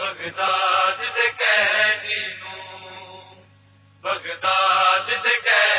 Baghdad دے قیدی نو Baghdad دے قیدی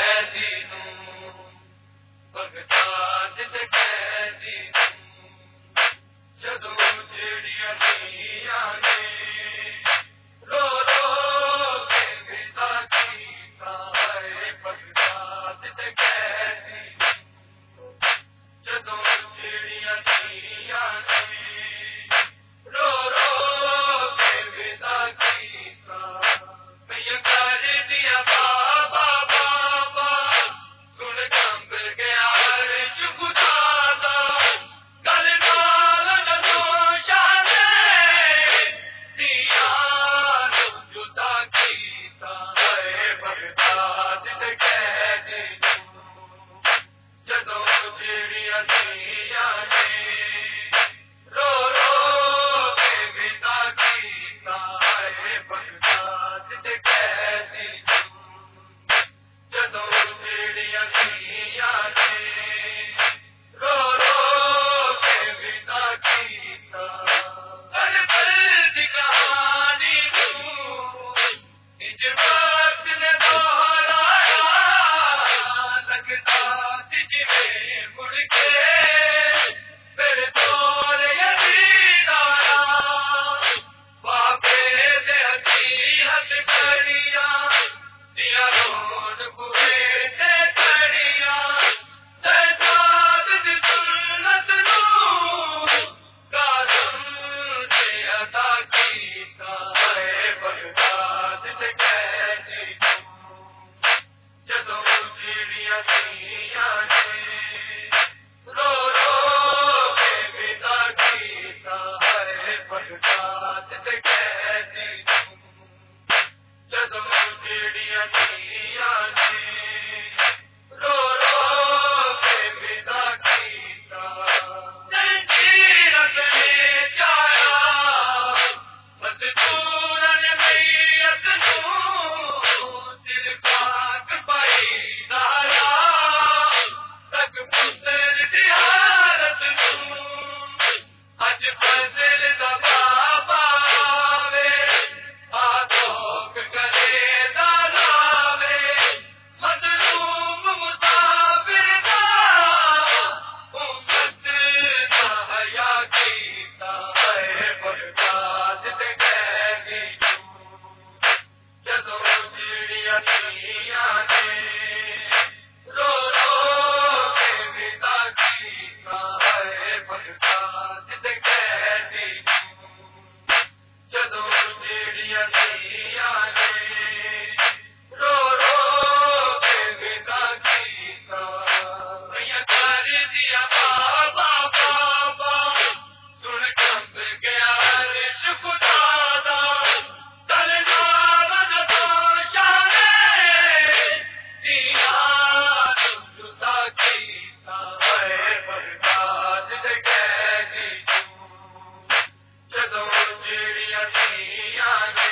جڑیاں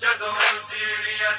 جدو چڑیا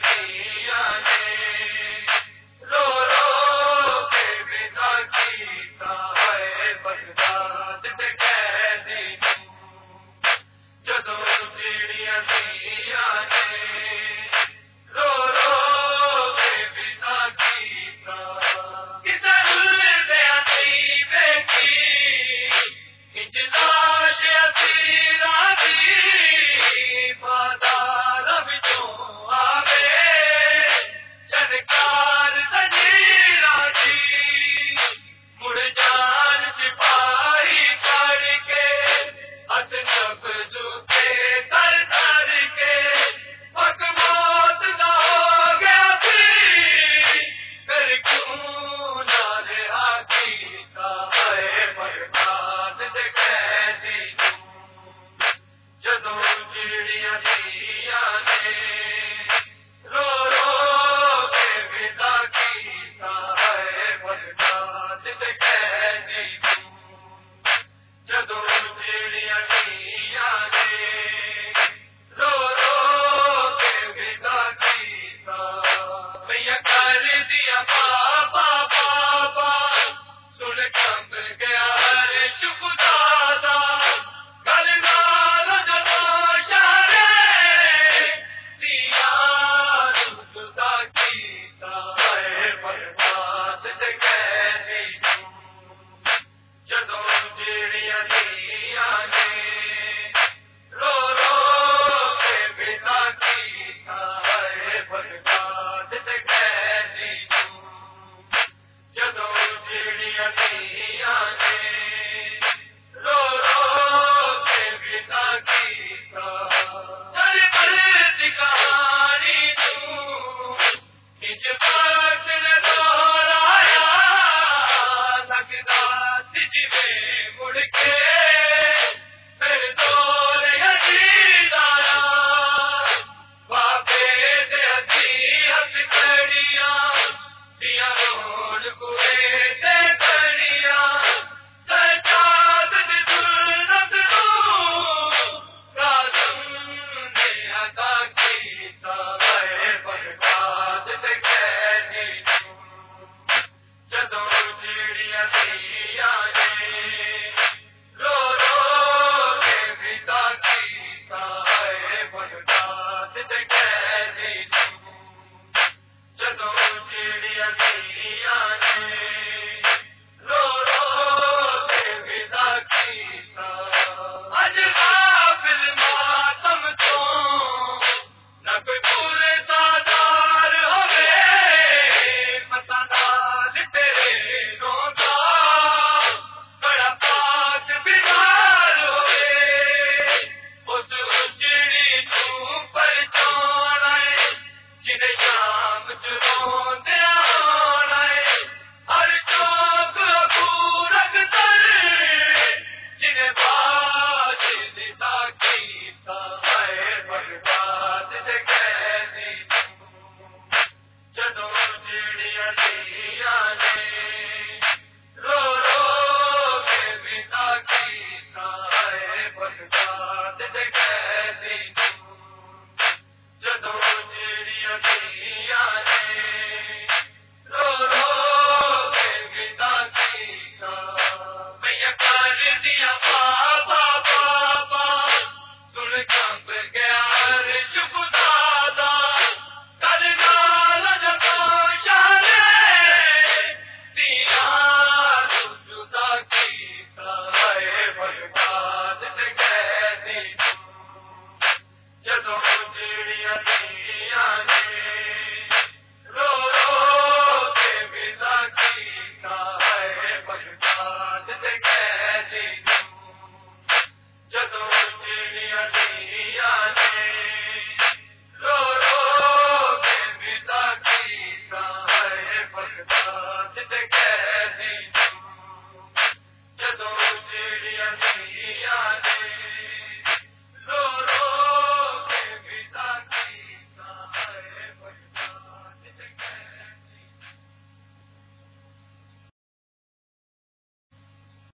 جدو